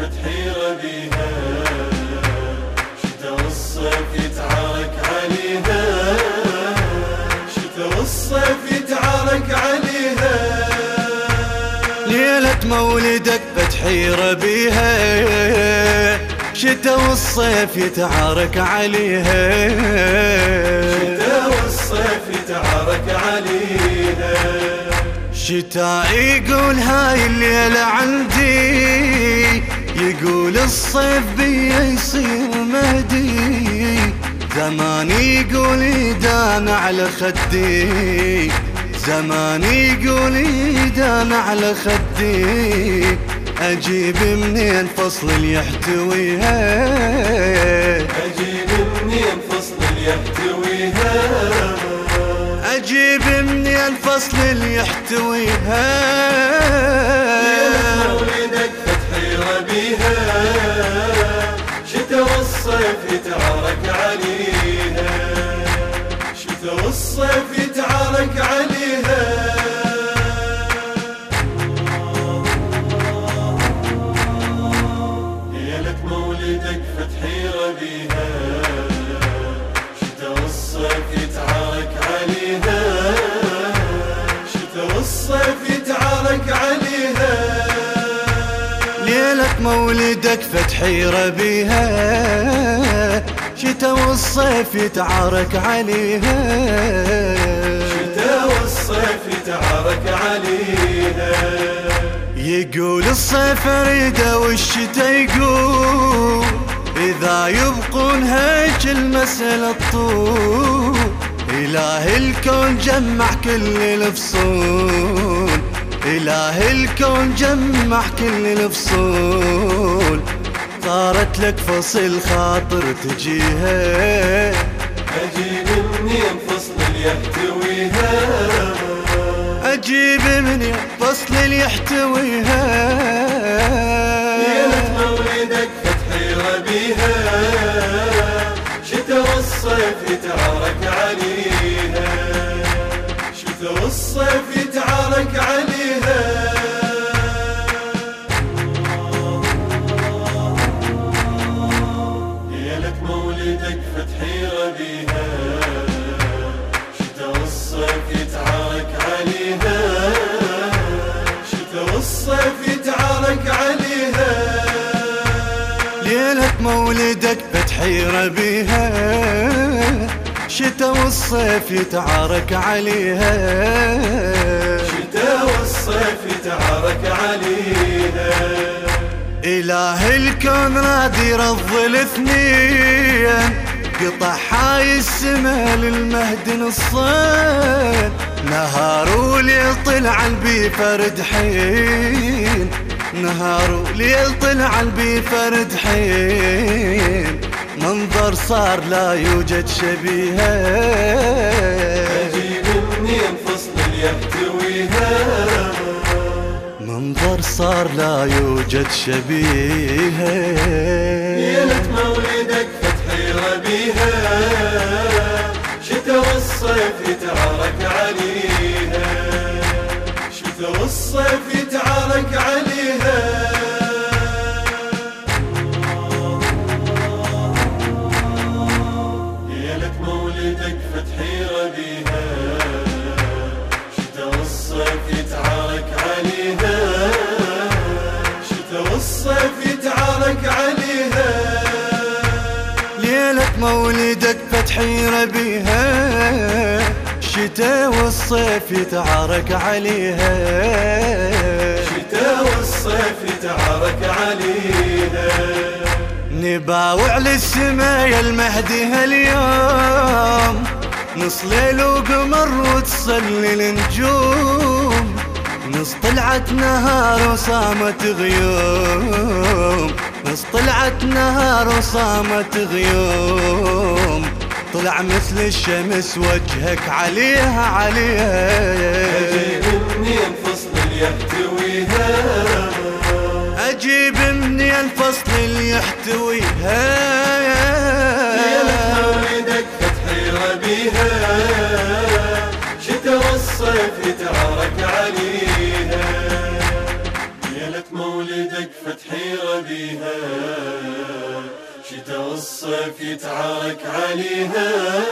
فتحي رديها شتا والصيف يتعارك عليها. شتا والصيف يتعارك عليها. ليلة مولدك فتحي ربيها. شتا والصيف يتعارك عليها. شتا والصيف يتعارك عليها. شتا يقول هاي الليلة عندي. يقول الصيف بي يصير مهدي زمان يقول يدان على خدي زمان يقول يدان على خدي أجيب منين فصل اللي يحتويها. أجيب منين فصل اللي يحتويها. أجيب منين فصل اللي يحتويها. بيها شتا والصيف يتعارك عليها. شتا والصيف يتعارك عليها. ليلة مولدك فتحيرة بيها شتا والصيف يتعارك عليها. شتا والصيف يتعارك عليها. يقول الصيف اريده والشتا يقول. إذا يبقون هيج المسألة الطول إله الكون جمع كل الفصول إله الكون جمع كل الفصول. صارت لك فصل خاطر تجيها. أجيب منين فصل يحتويها. أجيب من فصل يحتويها. مولدك بتحيرة بيها. شتا والصيف يتعارك عليها. شتا والصيف يتعارك عليها. إله الكون راد يرضي الاثنين قطع هاي السما للمهد نصين. نهار وليل طلع البي فرد حين نهار وليل طلع البي فرد حين منظر صار لا يوجد شبيهة. أجيب منين فصل يحتويها منظر صار لا يوجد شبيهة. ليلة مولدك فتحير بيها شتا والصيف يتعارك عليها. مولدك فتحيرة بيها شتا والصيف يتعارك عليها. شتا والصيف يتعارك عليها. نباوع للسما يا المهدي هاليوم. نص ليل وقمر وتصلي النجوم نص طلعت نهار وصامت غيوم. نص طلعت نهار وصامت غيوم. طلع مثل الشمس وجهك عليها عليها. أجيب منين فصل اللي يحتويها. أجيب منين الفصل اللي يحتويها. ليلة مولدك فتحير بيها. شتا والصيف يتعارك شتا والصيف يتعارك عليها.